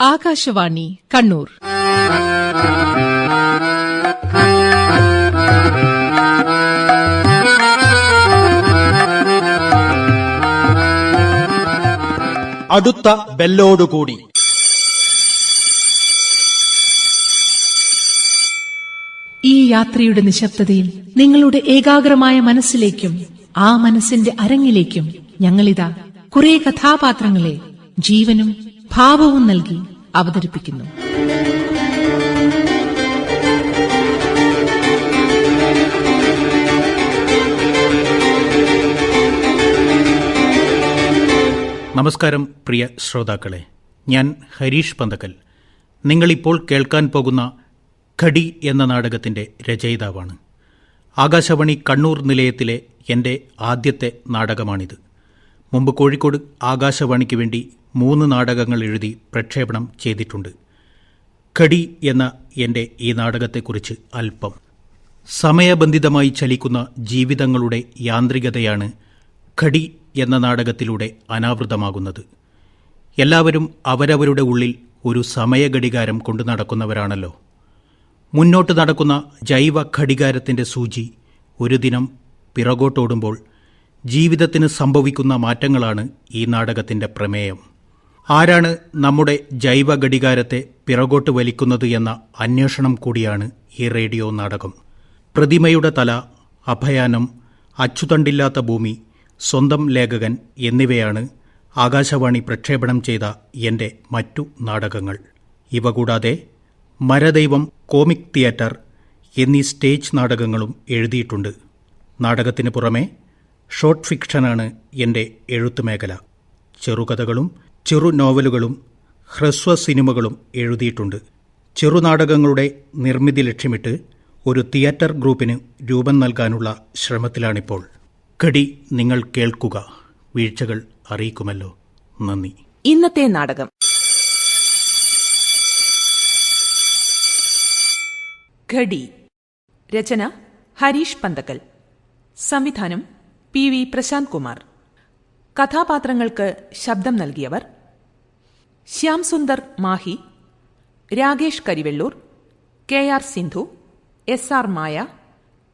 ആകാശവാണി കണ്ണൂർ. അടുത്ത ബെല്ലോടുകൂടി ഈ യാത്രയുടെ നിശബ്ദതയിൽ നിങ്ങളുടെ ഏകാഗ്രമായ മനസ്സിലേക്കും ആ മനസ്സിന്റെ അരങ്ങിലേക്കും ഞങ്ങളിതാ കുറെ കഥാപാത്രങ്ങളെ ജീവനും ഭാവവും നൽകി അവതരിപ്പിക്കുന്നു. നമസ്കാരം പ്രിയ ശ്രോതാക്കളെ. ഞാൻ ഹരീഷ് പന്തക്കൽ. നിങ്ങളിപ്പോൾ കേൾക്കാൻ പോകുന്ന ഖടി എന്ന നാടകത്തിന്റെ രചയിതാവാണ്. ആകാശവാണി കണ്ണൂർ നിലയത്തിലെ എന്റെ ആദ്യത്തെ നാടകമാണിത്. മുമ്പ് കോഴിക്കോട് ആകാശവാണിക്ക് വേണ്ടി മൂന്ന് നാടകങ്ങൾ എഴുതി പ്രക്ഷേപണം ചെയ്തിട്ടുണ്ട്. ഖടി എന്ന എന്റെ ഈ നാടകത്തെക്കുറിച്ച് അല്പം. സമയബന്ധിതമായി ചലിക്കുന്ന ജീവിതങ്ങളുടെ യാന്ത്രികതയാണ് ഖടി എന്ന നാടകത്തിലൂടെ അനാവൃതമാകുന്നത്. എല്ലാവരും അവരവരുടെ ഉള്ളിൽ ഒരു സമയഘടികാരം കൊണ്ടു നടക്കുന്നവരാണല്ലോ. മുന്നോട്ട് നടക്കുന്ന ജൈവ ഘടികാരത്തിന്റെ സൂചി ഒരു ദിനം പിറകോട്ടോടുമ്പോൾ ജീവിതത്തിന് സംഭവിക്കുന്ന മാറ്റങ്ങളാണ് ഈ നാടകത്തിന്റെ പ്രമേയം. ആരാണ് നമ്മുടെ ജൈവ ഘടികാരത്തെ പിറകോട്ട് വലിക്കുന്നത് എന്ന അന്വേഷണം കൂടിയാണ് ഈ റേഡിയോ നാടകം. പ്രതിമയുടെ തല അഭയാനം അച്ചുതണ്ടില്ലാത്ത ഭൂമി സ്വന്തം ലേഖകൻ എന്നിവയാണ് ആകാശവാണി പ്രക്ഷേപണം ചെയ്ത എന്റെ മറ്റു നാടകങ്ങൾ. ഇവ കൂടാതെ മരദൈവം കോമിക് തിയേറ്റർ എന്നീ സ്റ്റേജ് നാടകങ്ങളും എഴുതിയിട്ടുണ്ട്. നാടകത്തിന് പുറമെ ഷോർട്ട് ഫിക്ഷനാണ് എന്റെ എഴുത്തുമേഖല ചെറുകഥകളും ചെറു നോവലുകളും ഹ്രസ്വ സിനിമകളും എഴുതിയിട്ടുണ്ട്. ചെറുനാടകങ്ങളുടെ നിർമ്മിതി ലക്ഷ്യമിട്ട് ഒരു തിയേറ്റർ ഗ്രൂപ്പിന് രൂപം നൽകാനുള്ള ശ്രമത്തിലാണിപ്പോൾ. കടി നിങ്ങൾ കേൾക്കുക. വീഴ്ചകൾ അറിയിക്കുമല്ലോ. നന്ദി. ഇന്നത്തെ നാടകം. ഘടി രചന ഹരീഷ് പന്തക്കൽ. സംവിധാനം പി വി പ്രശാന്ത് കുമാർ. കഥാപാത്രങ്ങൾക്ക് ശബ്ദം നൽകിയവർ Shyam Sundar Mahi Rakesh Karivellur K R Sindhu S R Maya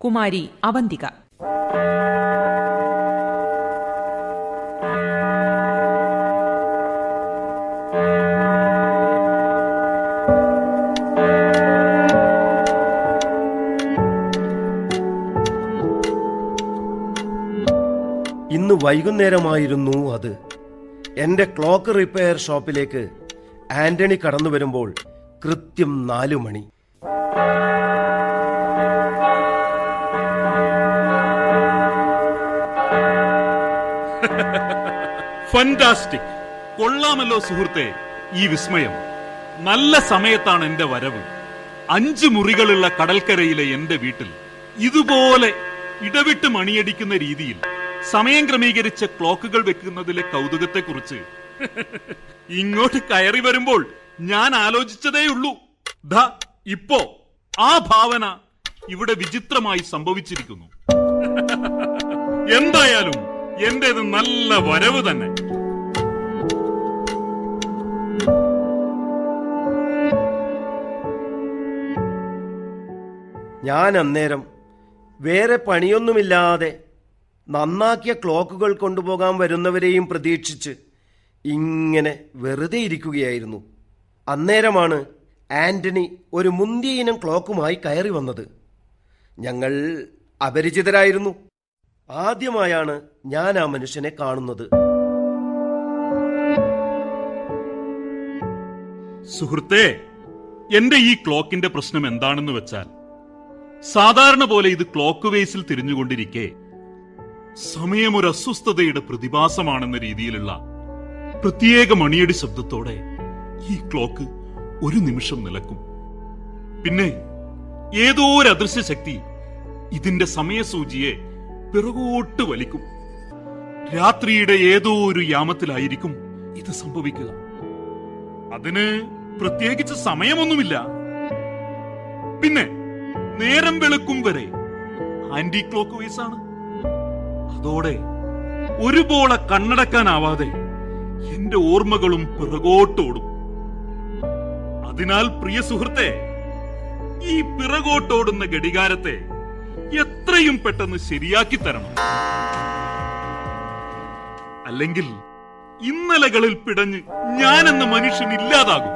Kumari Avanthika. ഇന്ന് വൈകുന്നേരമായിരുന്നു അത്. എന്റെ ക്ലോക്ക് റിപ്പയർ ഷോപ്പിലേക്ക് ആന്റണി കടന്നു വരുമ്പോൾ കൃത്യം നാലു മണി. ഫന്റാസ്റ്റിക് കൊള്ളാമല്ലോ സുഹൃത്തെ ഈ വിസ്മയം. നല്ല സമയത്താണ് എന്റെ വരവ്. അഞ്ച് മുറികളുള്ള കടൽക്കരയിലെ എന്റെ വീട്ടിൽ ഇതുപോലെ ഇടവിട്ട് മണിയടിക്കുന്ന രീതിയിൽ സമയം ക്രമീകരിച്ച ക്ലോക്കുകൾ വെക്കുന്നതിലെ കൗതുകത്തെക്കുറിച്ച്. ഇങ്ങോട്ട് കയറി വരുമ്പോൾ ഞാൻ ആലോചിച്ചതേയുള്ളൂ. ദാ ഇപ്പോ ആ ഭാവന ഇവിടെ വിചിത്രമായി സംഭവിച്ചിരിക്കുന്നു. എന്തായാലും എന്റേത് നല്ല വരവ് തന്നെ. ഞാൻ അന്നേരം വേറെ പണിയൊന്നുമില്ലാതെ നന്നാക്കിയ ക്ലോക്കുകൾ കൊണ്ടുപോകാൻ വരുന്നവരെയും പ്രതീക്ഷിച്ച് ഇങ്ങനെ വെറുതെ ഇരിക്കുകയായിരുന്നു. അന്നേരമാണ് ആന്റണി ഒരു മുന്തിയ ഇനം ക്ലോക്കുമായി കയറി വന്നത്. ഞങ്ങൾ അപരിചിതരായിരുന്നു. ആദ്യമായാണ് ഞാൻ ആ മനുഷ്യനെ കാണുന്നത്. സുഹൃത്തെ എന്റെ ഈ ക്ലോക്കിന്റെ പ്രശ്നം എന്താണെന്ന് വെച്ചാൽ സാധാരണ പോലെ ഇത് ക്ലോക്ക് വേസിൽ തിരിഞ്ഞുകൊണ്ടിരിക്കെ സമയം ഒരു അസ്വസ്ഥതയുടെ പ്രതിഭാസമാണെന്ന രീതിയിലുള്ള പ്രത്യേക മണിയടി ശബ്ദത്തോടെ ഈ ക്ലോക്ക് ഒരു നിമിഷം നിലക്കും. പിന്നെ ഏതോ ഒരു അദൃശ്യ ശക്തി ഇതിന്റെ സമയസൂചിയെ പിറകോട്ട് വലിക്കും. രാത്രിയുടെ ഏതോ ഒരു യാമത്തിലായിരിക്കും ഇത് സംഭവിക്കുക. അതിന് പ്രത്യേകിച്ച് സമയമൊന്നുമില്ല. പിന്നെ നേരം വെളുക്കും വരെ ആന്റി ക്ലോക്ക് വൈസ് ആണ് അതോടെ ഒരുപോലെ കണ്ണടക്കാനാവാതെ എന്റെ ഓർമ്മകളും പിറകോട്ടോടും. അതിനാൽ പ്രിയ സുഹൃത്തെ ഈ പിറകോട്ടോടുന്ന ഘടികാരത്തെ എത്രയും പെട്ടെന്ന് ശരിയാക്കി തരണം. അല്ലെങ്കിൽ ഇന്നലകളിൽ പിടഞ്ഞ് ഞാനെന്ന മനുഷ്യൻ ഇല്ലാതാകും.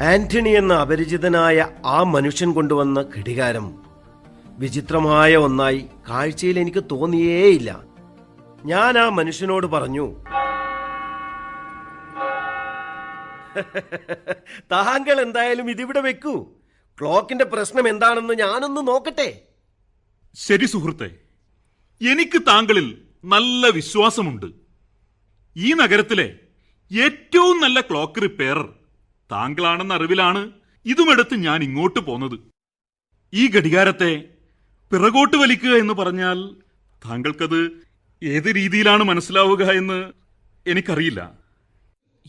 ആന്റണി എന്ന അപരിചിതനായ ആ മനുഷ്യൻ കൊണ്ടുവന്ന ഘടികാരം. വിചിത്രമായ ഒന്നായി കാഴ്ചയിൽ എനിക്ക് തോന്നിയേയില്ല. ഞാൻ ആ മനുഷ്യനോട് പറഞ്ഞു താങ്കൾ എന്തായാലും ഇതിവിടെ വെക്കൂ. ക്ലോക്കിന്റെ പ്രശ്നം എന്താണെന്ന് ഞാനൊന്ന് നോക്കട്ടെ. ശരി സുഹൃത്തെ എനിക്ക് താങ്കളിൽ നല്ല വിശ്വാസമുണ്ട്. ഈ നഗരത്തിലെ ഏറ്റവും നല്ല ക്ലോക്ക് റിപ്പയറർ താങ്കളാണെന്ന അറിവിലാണ് ഇതുമെടുത്ത് ഞാൻ ഇങ്ങോട്ട് പോന്നത്. ഈ ഘടികാരത്തെ പിറകോട്ട് വലിക്കുക എന്ന് പറഞ്ഞാൽ താങ്കൾക്കത് ഏത് രീതിയിലാണ് മനസ്സിലാവുക എന്ന് എനിക്കറിയില്ല.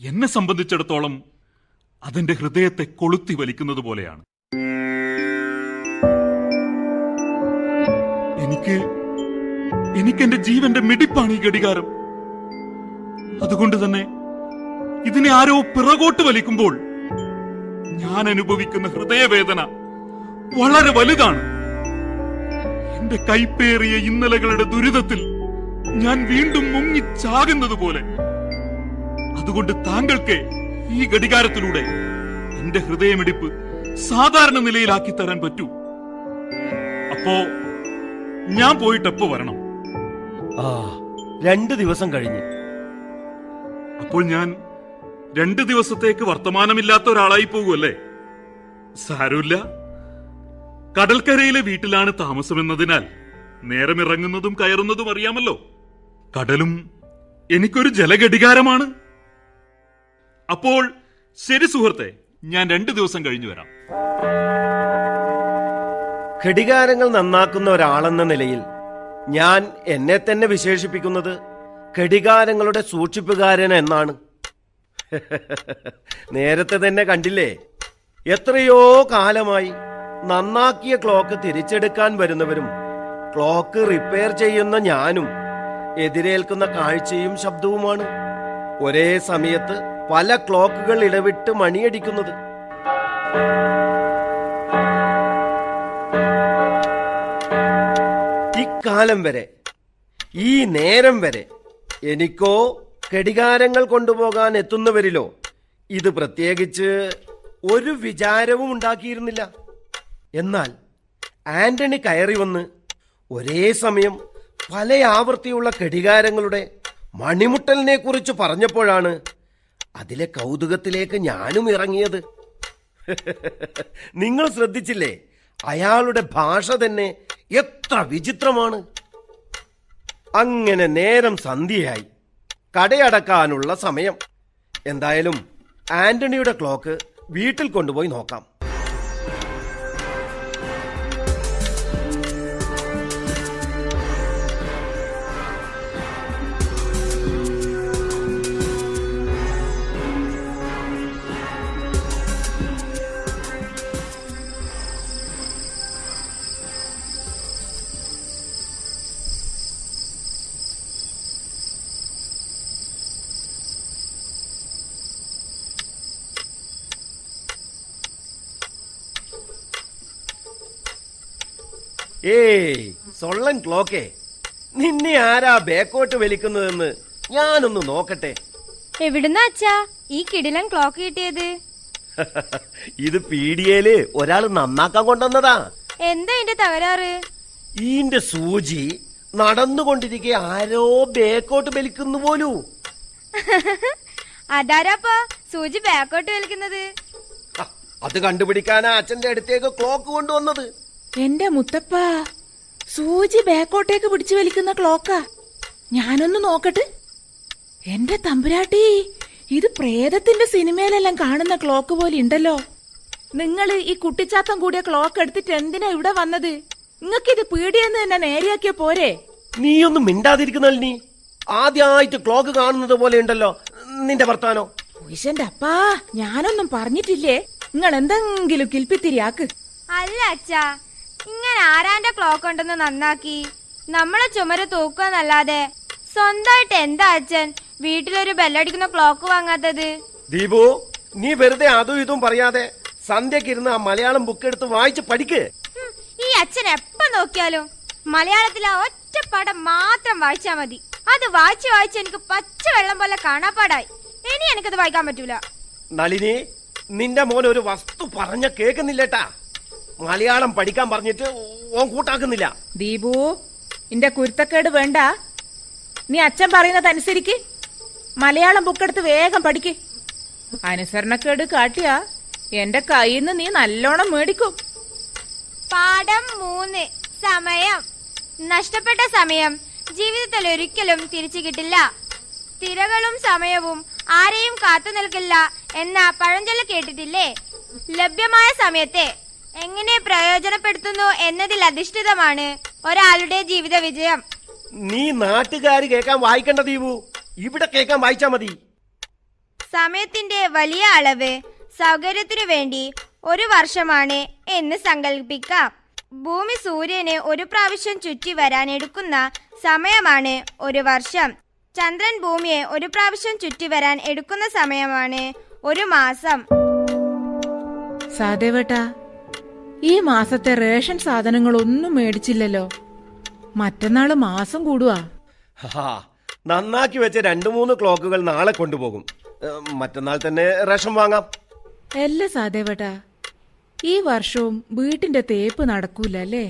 എന്നെ സംബന്ധിച്ചിടത്തോളം അതെന്റെ ഹൃദയത്തെ കൊളുത്തി വലിക്കുന്നത് പോലെയാണ്. എനിക്ക് എനിക്കെന്റെ ജീവന്റെ മിടിപ്പാണ് ഈ ഘടികാരം. അതുകൊണ്ട് തന്നെ ഇതിനെ ആരോ പിറകോട്ട് വലിക്കുമ്പോൾ ഞാൻ അനുഭവിക്കുന്ന ഹൃദയവേദന വളരെ വലുതാണ്. എന്റെ കൈപ്പേറിയ ഇന്നലകളുടെ ദുരിതത്തിൽ ഞാൻ വീണ്ടും മുങ്ങിച്ചാകുന്നത് പോലെ. അതുകൊണ്ട് താങ്കൾക്ക് ഈ ഘടികാരത്തിലൂടെ എന്റെ ഹൃദയമിടിപ്പ് സാധാരണ നിലയിലാക്കി തരാൻ പറ്റൂ. അപ്പോ ഞാൻ പോയിട്ടപ്പോ വരണം. ആ രണ്ട് ദിവസം കഴിഞ്ഞ്. അപ്പോൾ ഞാൻ രണ്ട് ദിവസത്തേക്ക് വർത്തമാനമില്ലാത്ത ഒരാളായി പോകുമല്ലേ സാരമില്ല. കടൽക്കരയിലെ വീട്ടിലാണ് താമസമെന്നതിനാൽ നേരമിറങ്ങുന്നതും കയറുന്നതും അറിയാമല്ലോ. കടലും എനിക്കൊരു ജലഘടികാരമാണ്. അപ്പോൾ ശരി സുഹൃത്തെ ഞാൻ രണ്ടു ദിവസം കഴിഞ്ഞു വരാം. ഘടികാരങ്ങൾ നന്നാക്കുന്ന ഒരാളെന്ന നിലയിൽ ഞാൻ എന്നെ തന്നെ വിശേഷിപ്പിക്കുന്നത് ഘടികാരങ്ങളുടെ സൂക്ഷിപ്പുകാരൻ എന്നാണ്. നേരത്തെ തന്നെ കണ്ടില്ലേ? എത്രയോ കാലമായി നന്നാക്കിയ ക്ലോക്ക് തിരിച്ചെടുക്കാൻ വരുന്നവരും ക്ലോക്ക് റിപ്പയർ ചെയ്യുന്ന ഞാനും എതിരേൽക്കുന്ന കാഴ്ചയും ശബ്ദവുമാണ്. ഒരേ സമയത്ത് പല ക്ലോക്കുകൾ ഇടവിട്ട് മണിയടിക്കുന്നത്. ഇക്കാലം വരെ ഈ നേരം വരെ എനിക്കോ ഘടികാരങ്ങൾ കൊണ്ടുപോകാൻ എത്തുന്നവരിലോ ഇത് പ്രത്യേകിച്ച് ഒരു വിചാരവും ഉണ്ടാക്കിയിരുന്നില്ല. എന്നാൽ ആന്റണി കയറി വന്ന് ഒരേ സമയം പല ആവൃത്തിയുള്ള ഘടികാരങ്ങളുടെ മണിമുട്ടലിനെ കുറിച്ച് പറഞ്ഞപ്പോഴാണ് അതിലെ കൗതുകത്തിലേക്ക് ഞാനും ഇറങ്ങിയത്. നിങ്ങൾ ശ്രദ്ധിച്ചില്ലേ? അയാളുടെ ഭാഷ തന്നെ എത്ര വിചിത്രമാണ്. അങ്ങനെ നേരം സന്ധ്യയായി. കടയടക്കാനുള്ള സമയം. എന്തായാലും ആന്റണിയുടെ ക്ലോക്ക് വീട്ടിൽ കൊണ്ടുപോയി നോക്കാം. ഏയ് സൊള്ളൻ ക്ലോക്കേ. നിന്നെ ആരാ ബേക്കോട്ട് വലിക്കുന്നതെന്ന് ഞാനൊന്ന് നോക്കട്ടെ. എവിടുന്നാ അച്ഛാ? ഈ കിടിലൻ ക്ലോക്ക് കിട്ടിയത്? ഇത് പീഡിയയിൽ ഒരാൾ നന്നാക്കാൻ കൊണ്ടുവന്നതാ. എന്താ ഇതിന്റെ തകരാറ്? ഈന്റെ സൂചി നടന്നുകൊണ്ടിരിക്കെ ആരോ ബേക്കോട്ട് വലിക്കുന്നു പോലൂ. അതാരാപ്പാ സൂചി ബേക്കോട്ട് വലിക്കുന്നത്? അത് കണ്ടുപിടിക്കാനാ അച്ഛന്റെ അടുത്തേക്ക് ക്ലോക്ക് കൊണ്ടുവന്നത്. എന്റെ മുത്തപ്പ സൂചി ബാക്കോട്ടേക്ക് പിടിച്ചു വലിക്കുന്ന ക്ലോക്കാ. ഞാനൊന്ന് നോക്കട്ടെ. എന്റെ തമ്പുരാട്ടി ഇത് പ്രേതത്തിന്റെ സിനിമയിലെല്ലാം കാണുന്ന ക്ലോക്ക് പോലെ ഉണ്ടല്ലോ. നിങ്ങൾ ഈ കുട്ടിച്ചാത്തം കൂടിയ ക്ലോക്ക് എടുത്തിട്ട് എന്തിനാ ഇവിടെ വന്നത്? നിങ്ങക്കിത് പീടിയെന്ന് തന്നെ നേരെയാക്കിയ പോരെ. നീയൊന്നും മിണ്ടാതിരിക്കുന്നല്ല നീ. ആദ്യമായിട്ട് ക്ലോക്ക് കാണുന്നത് പോലെ ഉണ്ടല്ലോ നിന്റെ വർത്താനോ? പുരുഷന്റെ അപ്പാ ഞാനൊന്നും പറഞ്ഞിട്ടില്ലേ? നിങ്ങൾ എന്തെങ്കിലും കിൽപ്പിത്തിരിയാക്ക് അല്ല അച്ഛാ. ഇങ്ങനെ ആരാന്റെ ക്ലോക്ക് ഉണ്ടെന്ന് നന്നാക്കി. നമ്മളെ ചുമര് തൂക്കുന്നല്ലാതെ സ്വന്തമായിട്ട് എന്താ അച്ഛൻ? വീട്ടിലൊരു ബെല്ലടിക്കുന്ന ക്ലോക്ക് വാങ്ങാത്തത്? ദീപു നീ വെറുതെ അതും ഇതും പറയാതെ സന്ധ്യക്ക് ഇരുന്ന് ആ മലയാളം ബുക്ക് എടുത്ത് വായിച്ച് പഠിക്ക്. ഈ അച്ഛൻ എപ്പ നോക്കിയാലും മലയാളത്തിലെ ഒറ്റ പടം മാത്രം വായിച്ചാ മതി. അത് വായിച്ചു വായിച്ച് എനിക്ക് പച്ച വെള്ളം പോലെ കാണാപ്പാടായി. ഇനി എനിക്കത് വായിക്കാൻ പറ്റൂല. നളിനി നിന്റെ മോൻ ഒരു വസ്തു പറഞ്ഞ കേൾക്കുന്നില്ലേട്ടാ? മലയാളം പഠിക്കാൻ പറഞ്ഞിട്ട് ഓൻ കൂട്ടാക്കുന്നില്ല. ദീപു നിന്റെ കുരുത്തക്കേട് വേണ്ട. നീ അച്ഛൻ പറയുന്നത് അനുസരിക്ക് മലയാളം ബുക്കെടുത്ത് വേഗം പഠിക്ക്. അനുസരണക്കേട് കാട്ടിയാ എന്റെ കയ്യിന്ന് നീ നല്ലോണം മേടിക്കും. പാഠം മൂന്ന്. സമയം. നഷ്ടപ്പെട്ട സമയം. ജീവിതത്തിൽ ഒരിക്കലും തിരിച്ചു കിട്ടില്ല. തിരകളും സമയവും ആരെയും കാത്തു നിൽക്കില്ല എന്ന പഴഞ്ചൊല്ല കേട്ടിട്ടില്ലേ? ലഭ്യമായ സമയത്തെ എങ്ങനെ പ്രയോജനപ്പെടുത്തുന്നു എന്നതിൽ അധിഷ്ഠിതമാണ് ഒരാളുടെ ജീവിത വിജയം. നീ നാട്ടുകാര് കേൾക്കാൻ വായിക്കണ്ട ദീപു. ഇവിടെ കേൾക്കാൻ വായിച്ചാ മതി. സമയത്തിന്റെ വലിയ അളവ് സൗകര്യത്തിനു വേണ്ടി ഒരു വർഷമാണ് എന്ന് സങ്കല്പിക്കാം. ഭൂമി സൂര്യന് ഒരു പ്രാവശ്യം ചുറ്റി വരാൻ എടുക്കുന്ന സമയമാണ് ഒരു വർഷം. ചന്ദ്രൻ ഭൂമിയെ ഒരു പ്രാവശ്യം ചുറ്റി വരാൻ എടുക്കുന്ന സമയമാണ് ഒരു മാസം. സാദേവേട്ടാ ഈ മാസത്തെ റേഷൻ സാധനങ്ങളൊന്നും മേടിച്ചില്ലല്ലോ. മറ്റന്നാൾ മാസം കൂടുവാ. നന്നാക്കി വെച്ച രണ്ടു മൂന്ന് ക്ലോക്കുകൾ നാളെ കൊണ്ടുപോകും. മറ്റന്നാൾ തന്നെ റേഷൻ വാങ്ങാം. അല്ല സാദേവേട്ടാ ഈ വർഷവും വീട്ടിന്റെ തേപ്പ് നടക്കൂല അല്ലേ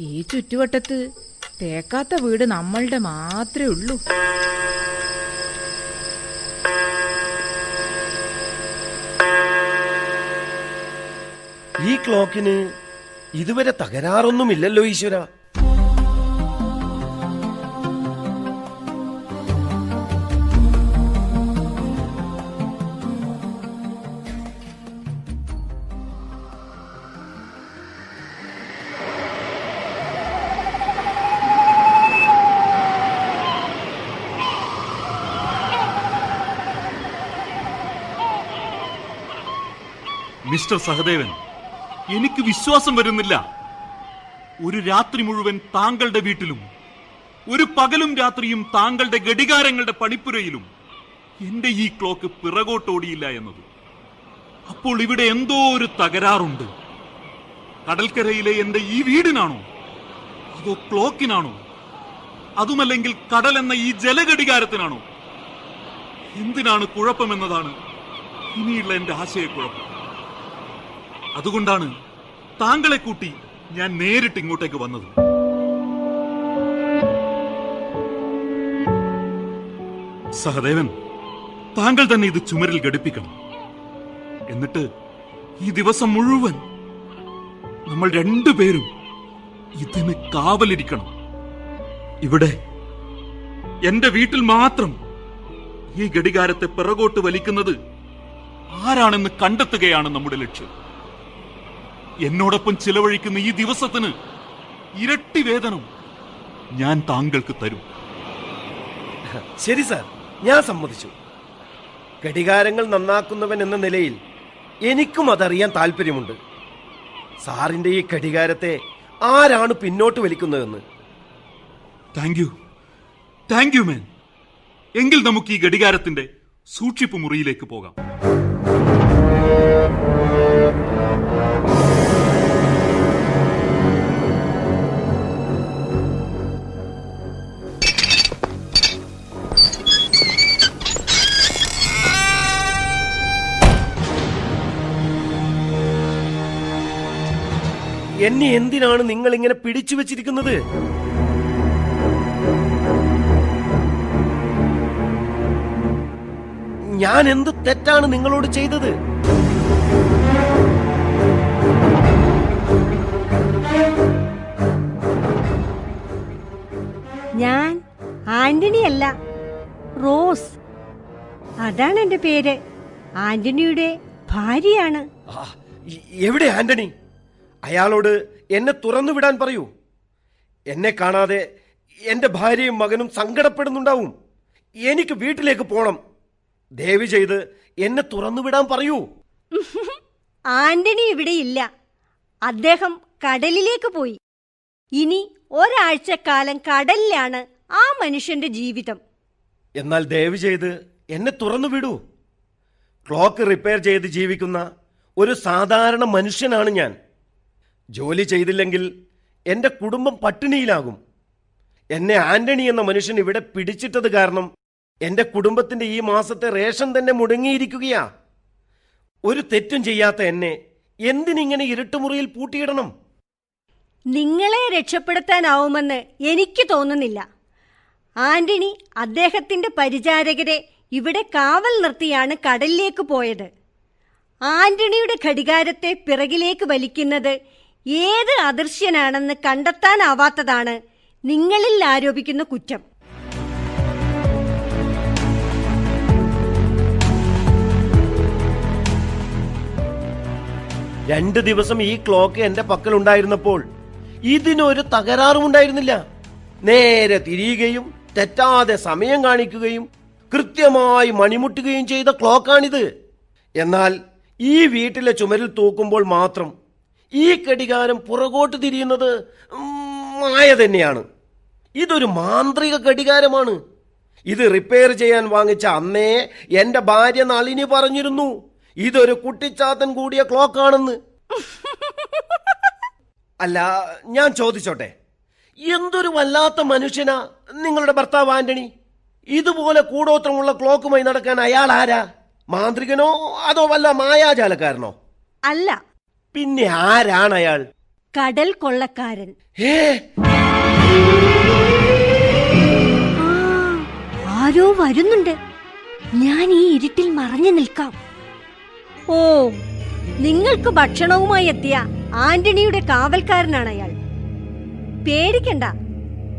ഈ ചുറ്റുവട്ടത്ത് തേക്കാത്ത വീട് നമ്മളുടെ മാത്രമേ ഉള്ളൂ. ഈ ക്ലോക്കിന് ഇതുവരെ തകരാറൊന്നുമില്ലല്ലോ ഈശ്വര. മിസ്റ്റർ സഹദേവൻ എനിക്ക് വിശ്വാസം വരുന്നില്ല. ഒരു രാത്രി മുഴുവൻ താങ്കളുടെ വീട്ടിലും ഒരു പകലും രാത്രിയും താങ്കളുടെ ഘടികാരങ്ങളുടെ പണിപ്പുരയിലും എന്റെ ഈ ക്ലോക്ക് പിറകോട്ടോടിയില്ല എന്നത്. അപ്പോൾ ഇവിടെ എന്തോ ഒരു തകരാറുണ്ട്. കടൽക്കരയിലെ എന്റെ ഈ വീടിനാണോ? അതോ ക്ലോക്കിനാണോ? അതുമല്ലെങ്കിൽ കടൽ എന്ന ഈ ജലഘടികാരത്തിനാണോ? എന്തിനാണ് കുഴപ്പമെന്നതാണ് ഇനിയുള്ള എന്റെ ആശയക്കുഴപ്പം. അതുകൊണ്ടാണ് താങ്കളെ കൂട്ടി ഞാൻ നേരിട്ട് ഇങ്ങോട്ടേക്ക് വന്നത്. സഹദേവൻ താങ്കൾ തന്നെ ഇത് ചുമരിൽ ഘടിപ്പിക്കണം. എന്നിട്ട് ഈ ദിവസം മുഴുവൻ നമ്മൾ രണ്ടുപേരും ഇതിന് കാവലിരിക്കണം. ഇവിടെ എന്റെ വീട്ടിൽ മാത്രം ഈ ഘടികാരത്തെ പിറകോട്ട് വലിക്കുന്നത് ആരാണെന്ന് കണ്ടെത്തുകയാണ് നമ്മുടെ ലക്ഷ്യം. എന്നോടൊപ്പം ചിലവഴിക്കുന്ന ഈ ദിവസത്തിന് ഇരട്ടി വേതനം ഞാൻ താങ്കൾക്ക് തരും. ശരി സാർ ഞാൻ സമ്മതിച്ചു. ഘടികാരങ്ങൾ നന്നാക്കുന്നവൻ എന്ന നിലയിൽ എനിക്കും അതറിയാൻ താല്പര്യമുണ്ട് സാറിന്റെ ഈ ഘടികാരത്തെ ആരാണ് പിന്നോട്ട് വലിക്കുന്നതെന്ന്? Thank you. Thank you man. എങ്കിൽ നമുക്ക് ഈ ഘടികാരത്തിന്റെ സൂക്ഷിപ്പ് മുറിയിലേക്ക് പോകാം. എന്നെ എന്തിനാണ് നിങ്ങൾ ഇങ്ങനെ പിടിച്ചു വെച്ചിരിക്കുന്നത്? ഞാൻ എന്ത് തെറ്റാണ് നിങ്ങളോട് ചെയ്തത്? ഞാൻ ആന്റണി അല്ല റോസ്. അതാണ് എന്റെ പേര്. ആന്റണിയുടെ ഭാര്യയാണ്. എവിടെ ആന്റണി? അയാളോട് എന്നെ തുറന്നു വിടാൻ പറയൂ. എന്നെ കാണാതെ എന്റെ ഭാര്യയും മകനും സങ്കടപ്പെടുന്നുണ്ടാവും. എനിക്ക് വീട്ടിലേക്ക് പോണം. ദയവ് ചെയ്ത് എന്നെ തുറന്നു വിടാൻ പറയൂ. ആന്റണി ഇവിടെ ഇല്ല. അദ്ദേഹം കടലിലേക്ക് പോയി. ഇനി ഒരാഴ്ചക്കാലം കടലിലാണ് ആ മനുഷ്യന്റെ ജീവിതം. എന്നാൽ ദയവ് ചെയ്ത് എന്നെ തുറന്നു വിടൂ. ക്ലോക്ക് റിപ്പയർ ചെയ്ത് ജീവിക്കുന്ന ഒരു സാധാരണ മനുഷ്യനാണ് ഞാൻ. ജോലി ചെയ്തില്ലെങ്കിൽ എന്റെ കുടുംബം പട്ടിണിയിലാകും. എന്നെ ആന്റണി എന്ന മനുഷ്യൻ ഇവിടെ പിടിച്ചിട്ടത് കാരണം എന്റെ കുടുംബത്തിന്റെ ഈ മാസത്തെ റേഷൻ തന്നെ മുടങ്ങിയിരിക്കുകയാ. ഒരു തെറ്റും ചെയ്യാത്ത എന്നെ എന്തിനിങ്ങനെ ഇരുട്ടുമുറിയിൽ പൂട്ടിയിടണം? നിങ്ങളെ രക്ഷപ്പെടുത്താനാവുമെന്ന് എനിക്ക് തോന്നുന്നില്ല. ആന്റണി അദ്ദേഹത്തിന്റെ പരിചാരകരെ ഇവിടെ കാവൽ നിർത്തിയാണ് കടലിലേക്ക് പോയത്. ആന്റണിയുടെ ഘടികാരത്തെ പിറകിലേക്ക് വലിക്കുന്നത് ഏത് അദൃശ്യനാണെന്ന് കണ്ടെത്താനാവാത്തതാണ് നിങ്ങളിൽ ആരോപിക്കുന്ന കുറ്റം. രണ്ട് ദിവസം ഈ ക്ലോക്ക് എന്റെ പക്കൽ ഉണ്ടായിരുന്നപ്പോൾ ഇതിനൊരു തകരാറും ഉണ്ടായിരുന്നില്ല. നേരെ തിരിയുകയും തെറ്റാതെ സമയം കാണിക്കുകയും കൃത്യമായി മണിമുട്ടുകയും ചെയ്ത ക്ലോക്കാണിത് എന്നാൽ ഈ വീട്ടിലെ ചുമരിൽ തൂക്കുമ്പോൾ മാത്രം ഈ ഘടികാരം പുറകോട്ട് തിരിയുന്നത് മായ തന്നെയാണ്. ഇതൊരു മാന്ത്രിക ഘടികാരമാണ് ഇത് റിപ്പയർ ചെയ്യാൻ വാങ്ങിച്ച അന്നേ എന്റെ ഭാര്യ നളിനി പറഞ്ഞിരുന്നു. ഇതൊരു കുട്ടിച്ചാത്തൻ കൂടിയ ക്ലോക്ക് ആണെന്ന് അല്ല ഞാൻ ചോദിച്ചോട്ടെ. എന്തൊരു വല്ലാത്ത മനുഷ്യനാ നിങ്ങളുടെ ഭർത്താവ് ആന്റണി. ഇതുപോലെ കൂടോത്രമുള്ള ക്ലോക്കുമായി നടക്കാൻ അയാൾ ആരാ? മാന്ത്രികനോ അതോ വല്ല മായാജാലക്കാരനോ? അല്ല പിന്നെ ആരാണ് അയാൾ? കടൽ കൊള്ളക്കാരൻ. ആരോ വരുന്നുണ്ട്. ഞാൻ ഈ ഇരുട്ടിൽ മറഞ്ഞു നിൽക്കാം. ഓ നിങ്ങൾക്ക് ഭക്ഷണവുമായി എത്തിയ ആന്റണിയുടെ കാവൽക്കാരനാണ് അയാൾ. പേടിക്കണ്ട.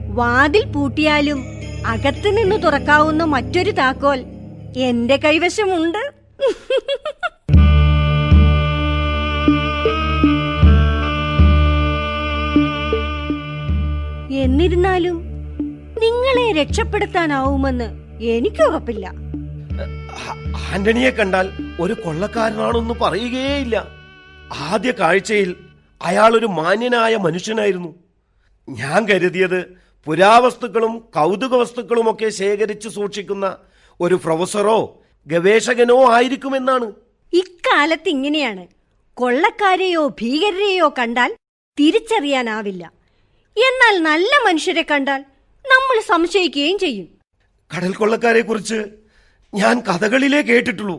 വാതിൽ പൂട്ടിയാലും അകത്ത് നിന്ന് തുറക്കാവുന്ന മറ്റൊരു താക്കോൽ എന്റെ കൈവശമുണ്ട്. എന്നിരുന്നാലും നിങ്ങളെ രക്ഷപ്പെടുത്താനാവുമെന്ന് എനിക്ക് ഉറപ്പില്ല. ആന്റണിയെ കണ്ടാൽ ഒരു കൊള്ളക്കാരനാണെന്ന് പറയുകയേയില്ല. ആദ്യ കാഴ്ചയിൽ അയാൾ ഒരു മാന്യനായ മനുഷ്യനായിരുന്നു. ഞാൻ കരുതിയത് പുരാവസ്തുക്കളും കൗതുക വസ്തുക്കളുമൊക്കെ ശേഖരിച്ചു സൂക്ഷിക്കുന്ന ഒരു പ്രൊഫസറോ ഗവേഷകനോ ആയിരിക്കുമെന്നാണ്. ഇക്കാലത്ത് ഇങ്ങനെയാണ്. കൊള്ളക്കാരെയോ ഭീകരരെയോ കണ്ടാൽ തിരിച്ചറിയാനാവില്ല. എന്നാൽ നല്ല മനുഷ്യരെ കണ്ടാൽ നമ്മൾ സംശയിക്കുകയും ചെയ്യും. കടൽ കൊള്ളക്കാരെ കുറിച്ച് ഞാൻ കഥകളിലേ കേട്ടിട്ടുള്ളൂ.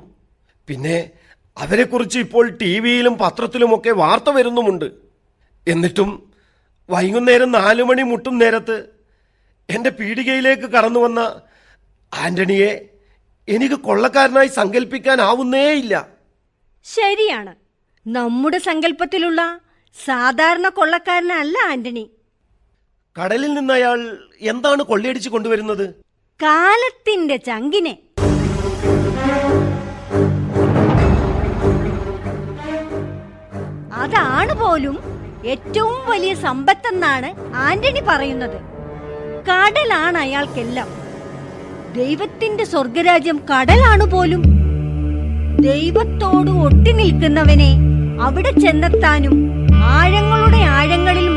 പിന്നെ അവരെക്കുറിച്ച് ഇപ്പോൾ ടി വിയിലും പത്രത്തിലുമൊക്കെ വാർത്ത വരുന്നുമുണ്ട്. എന്നിട്ടും വൈകുന്നേരം നാലു മണി മുട്ടും നേരത്ത് എന്റെ പീടികയിലേക്ക് കടന്നു വന്ന ആന്റണിയെ എനിക്ക് കൊള്ളക്കാരനായി സങ്കല്പിക്കാനാവുന്നേയില്ല ശരിയാണ്. നമ്മുടെ സങ്കല്പത്തിലുള്ള സാധാരണ കൊള്ളക്കാരനല്ല ആന്റണി. കടലിൽ നിന്ന് അയാൾ എന്താണ് കൊള്ളയടിച്ചു കൊണ്ടുവരുന്നത്? കാലത്തിന്റെ ചങ്കിനെ. അതാണ് പോലും ഏറ്റവും വലിയ സമ്പത്തെന്നാണ് ആന്റണി പറയുന്നത്. കടലാണ് അയാൾക്കെല്ലാം. ദൈവത്തിന്റെ സ്വർഗരാജ്യം കടലാണ് പോലും. ദൈവത്തോട് ഒട്ടി നിൽക്കുന്നവനെ അവിടെ ചെന്നെത്താനും ആഴങ്ങളുടെ ആഴങ്ങളിൽ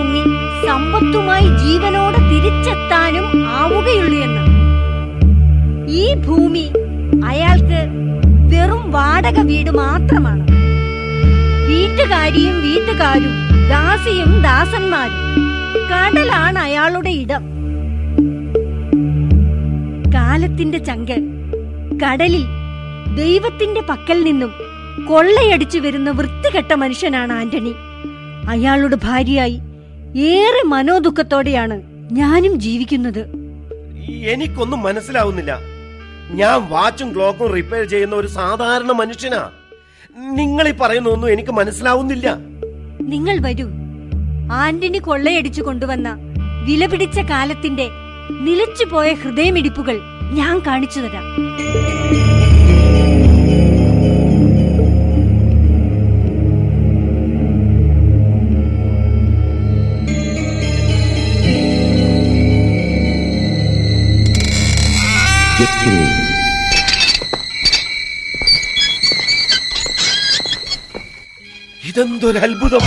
സമ്പത്തുമായി ജീവനോടെ തിരിച്ചെത്താനും ആവുകയുള്ളൂ എന്ന്. ഈ ഭൂമി അയാൾക്ക് വെറും വാടക വീട് മാത്രമാണ്. വീട്ടുകാരിയും വീട്ടുകാരും ദാസിയും ദാസന്മാരും കടലാണ് അയാളുടെ ഇടം. കാലത്തിന്റെ ചങ്ക് കടലിൽ ദൈവത്തിന്റെ പക്കൽ നിന്നും കൊള്ളയടിച്ചു വരുന്ന വൃത്തികെട്ട മനുഷ്യനാണ് ആന്റണി. അയാളുടെ ഭാര്യയായി ഏറെ മനോദുഃഖത്തോടെയാണ് ഞാനും ജീവിക്കുന്നത്. എനിക്കൊന്നും മനസ്സിലാവുന്നില്ല. ഞാൻ വാച്ചും ക്ലോക്കും റിപ്പയർ ചെയ്യുന്ന ഒരു സാധാരണ മനുഷ്യനാ. നിങ്ങൾ ഈ പറയുന്നൊന്നും എനിക്ക് മനസ്സിലാവുന്നില്ല. നിങ്ങൾ വരൂ. ആന്റണി കൊള്ളയടിച്ചു കൊണ്ടുവന്ന വിലപിടിച്ച കാലത്തിന്റെ നിലച്ചുപോയ ഹൃദയമിടിപ്പുകൾ ഞാൻ കാണിച്ചു തരാം. get through. ഇതെന്തൊരത്ഭുതം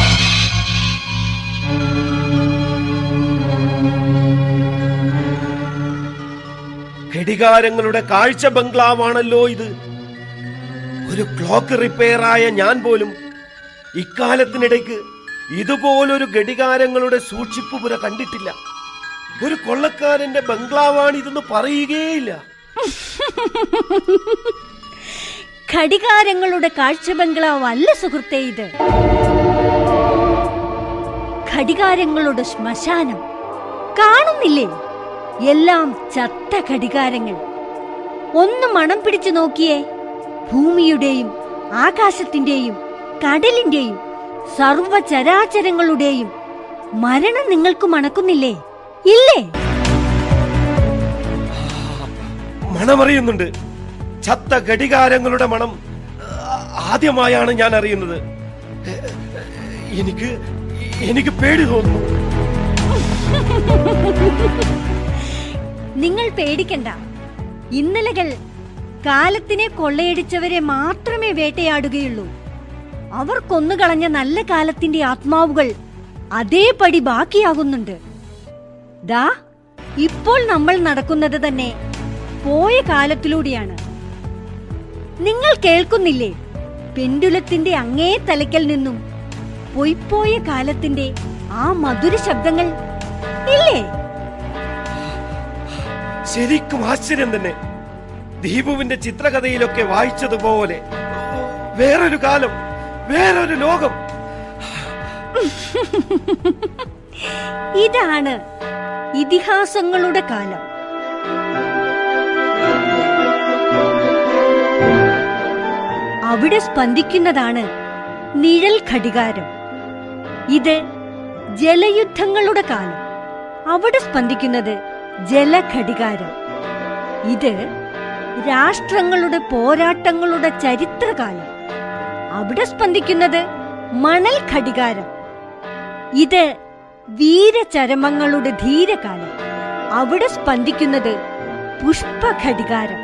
ഘടികാരങ്ങളുടെ കാഴ്ച ബംഗ്ലാവാണല്ലോ ഇത്. ഒരു ക്ലോക്ക് റിപ്പയറായ ഞാൻ പോലും ഇക്കാലത്തിനിടയ്ക്ക് ഇതുപോലൊരു ഘടികാരങ്ങളുടെ സൂക്ഷിപ്പുപുര കണ്ടിട്ടില്ല. ഒരു കൊള്ളക്കാരന്റെ ബംഗ്ലാവാണ് ഇതെന്ന് പറയുകയേയില്ല. ഘടികാരങ്ങളുടെ കാഴ്ച ബംഗ്ലാവ് അല്ല സുഹൃത്തെ ഇത്. ഘടികാരങ്ങളുടെ ശ്മശാനം. കാണുന്നില്ലേ? എല്ലാം ചത്ത ഘടികാരങ്ങൾ. ഒന്ന് മണം പിടിച്ചു നോക്കിയേ ഭൂമിയുടെയും ആകാശത്തിന്റെയും കടലിന്റെയും സർവചരാചരങ്ങളുടെയും മരണം നിങ്ങൾക്ക് മണക്കുന്നില്ലേ? ഇല്ലേ? മണമറിയുന്നുണ്ട്. ചത്ത ഘടികാരങ്ങളുടെ മണം ആദ്യമായാണ് ഞാൻ അറിയുന്നത്. എനിക്ക് എനിക്ക് പേടി തോന്നുന്നു. നിങ്ങൾ പേടിക്കണ്ട. ഇന്നലകൾ കാലത്തിനെ കൊള്ളയടിച്ചവരെ മാത്രമേ വേട്ടയാടുകയുള്ളൂ. അവർ കൊന്നുകളഞ്ഞ നല്ല കാലത്തിന്റെ ആത്മാവുകൾ അതേപടി ബാക്കിയാകുന്നുണ്ട്. ദാ ഇപ്പോൾ നമ്മൾ നടക്കുന്നത് തന്നെ പോയ കാലത്തിലൂടെയാണ്. നിങ്ങൾ കേൾക്കുന്നില്ലേ? പെൻഡുലത്തിന്റെ അങ്ങേ തലയ്ക്കൽ നിന്നും പൊയ്പോയ കാലത്തിന്റെ ആ മധുര ശബ്ദങ്ങൾ ഇല്ലേ? ശരിക്കും ആശ്ചര്യം തന്നെ. ദീപുവിന്റെ ചിത്രകഥയിലൊക്കെ വായിച്ചതുപോലെ. വേറൊരു കാലം വേറൊരു ലോകം. ഇതാണ് ഇതിഹാസങ്ങളുടെ കാലം. അവിടെ സ്പന്ദിക്കുന്നതാണ് നിഴൽ ഘടികാരം. ഇത് ജലയുദ്ധങ്ങളുടെ കാലം. അവിടെ സ്പന്ദിക്കുന്നത് ജലഘടികാരം. ഇത് രാഷ്ട്രങ്ങളുടെ പോരാട്ടങ്ങളുടെ ചരിത്രകാലം. അവിടെ സ്പന്ദിക്കുന്നത് മണൽ ഘടികാരം ഇത് വീരചരമങ്ങളുടെ ധീരകാലം. അവിടെ സ്പന്ദിക്കുന്നത് പുഷ്പഘടികാരം.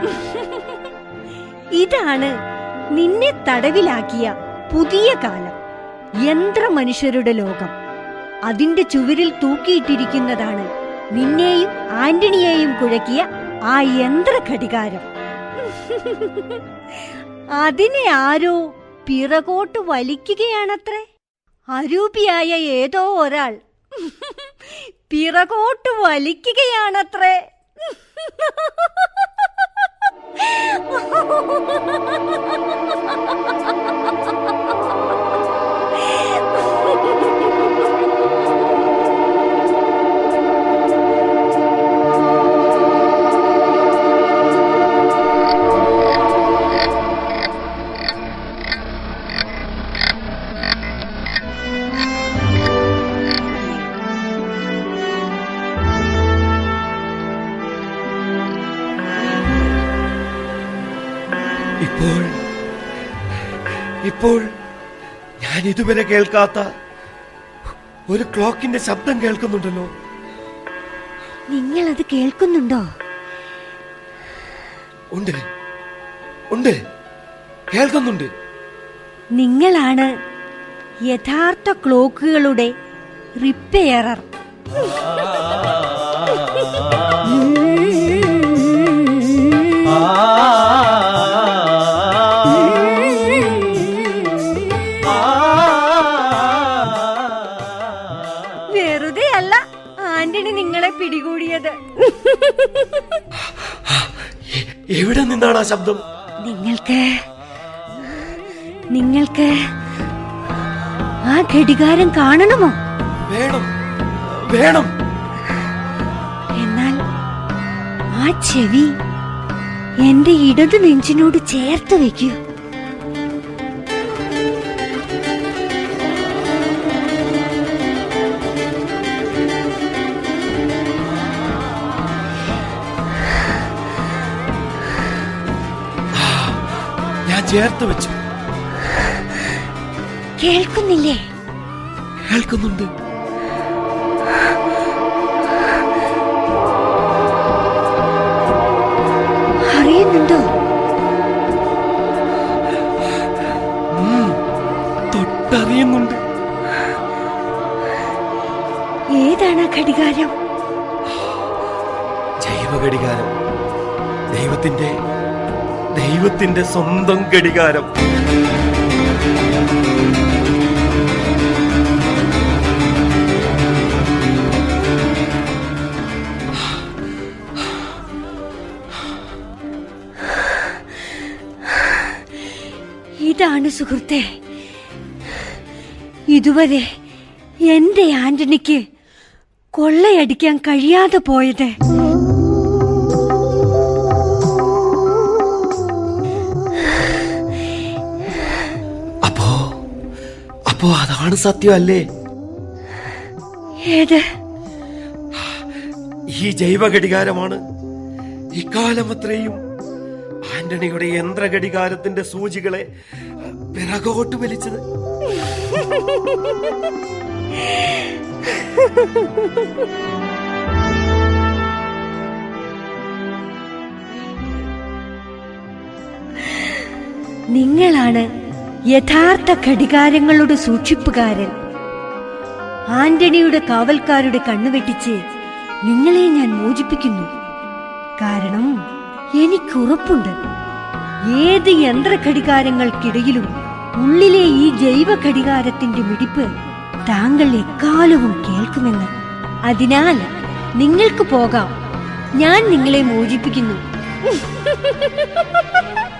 ഇതാണ് നിന്നെ തടവിലാക്കിയ പുതിയ കാലം യന്ത്രമനുഷ്യരുടെ ലോകം. അതിന്റെ ചുവരിൽ തൂക്കിയിട്ടിരിക്കുന്നതാണ് നിന്നെയും ആന്റണിയെയും കുഴക്കിയ ആ യന്ത്ര ഘടികാരം അതിനെ ആരോ പിറകോട്ട് വലിക്കുകയാണത്രേ. അരൂപിയായ ഏതോ ഒരാൾ പിറകോട്ട് വലിക്കുകയാണത്രേ. 哈哈哈哈哈哈哈哈哈哈哈哈。ഇപ്പോൾ ഞാൻ ഇതുവരെ കേൾക്കാത്ത ഒരു ക്ലോക്കിന്റെ ശബ്ദം കേൾക്കുന്നുണ്ടല്ലോ. നിങ്ങൾ അത് കേൾക്കുന്നുണ്ടോ? ഉണ്ട്. ഉണ്ട്. കേൾക്കുന്നുണ്ട്. നിങ്ങളാണ് യഥാർത്ഥ ക്ലോക്കുകളുടെ റിപ്പയറർ എവിടെ നിന്നാണ് ആ ശബ്ദം? നിങ്ങൾക്ക് നിങ്ങൾക്ക് ആ ഘടികാരം കാണണമോ? വേണം വേണം. എന്നാൽ ആ ചെവി എന്റെ ഇടതു നെഞ്ചിനോട് ചേർത്ത് വെക്കൂ ചേർത്ത് വെച്ചു. കേൾക്കുന്നില്ലേ? കേൾക്കുന്നുണ്ട്. ദൈവത്തിന്റെ സ്വന്തം ഘടികാരം. ഇതാണ് സുഹൃത്തെ. ഇതുവരെ എന്റെ ആന്റണിക്ക് കൊള്ളയടിക്കാൻ കഴിയാതെ പോയത്. അപ്പോ അതാണ് സത്യം അല്ലേ? ഏത്? ഈ ജൈവ ഘടികാരമാണ് ഇക്കാലം അത്രയും ആന്റണിയുടെ യന്ത്ര ഘടികാരത്തിന്റെ സൂചികളെ പിറകോട്ട് വലിച്ചത്. നിങ്ങളാണ് യഥാർത്ഥ ഘടികാരങ്ങളുടെ സൂക്ഷിപ്പുകാരൻ. ആന്റണിയുടെ കാവൽക്കാരുടെ കണ്ണുവെട്ടിച്ച് നിങ്ങളെ ഞാൻ മോചിപ്പിക്കുന്നു. കാരണം എനിക്കുറപ്പുണ്ട് ഏത് യന്ത്രഘടികാരങ്ങൾക്കിടയിലും ഉള്ളിലെ ഈ ജൈവ ഘടികാരത്തിന്റെ മിടിപ്പ് താങ്കൾ എക്കാലവും കേൾക്കുമെന്ന്. അതിനാൽ നിങ്ങൾക്ക് പോകാം. ഞാൻ നിങ്ങളെ മോചിപ്പിക്കുന്നു.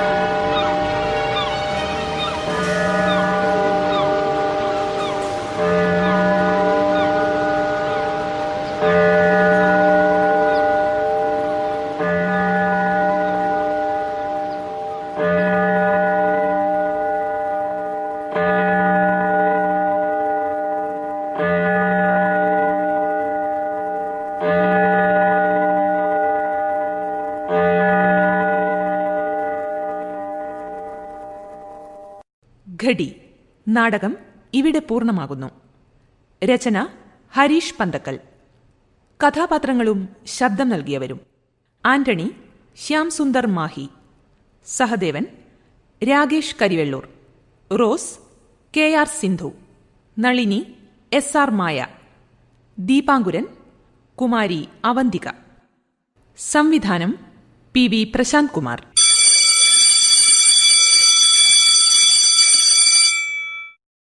ഘടി. നാടകം ഇവിടെ പൂർണമാകുന്നു. രചന ഹരീഷ് പന്തക്കൽ. കഥാപാത്രങ്ങളും ശബ്ദം നൽകിയവരും. Antony Shyam Sundar Mahi. Sahadevan Rakesh Karivellur. Rose K R Sindhu. Nalini S R Maya. Deepankuran Kumari Avanthika. സംവിധാനം പി വി പ്രശാന്ത് കുമാർ.